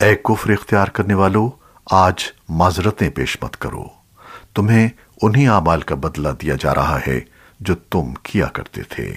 اے کفر اختیار کرنے والو، آج معذرتیں پیش مت کرو۔ تمہیں انہی اعمال کا بدلہ دیا جا رہا ہے جو تم کیا کرتے تھے۔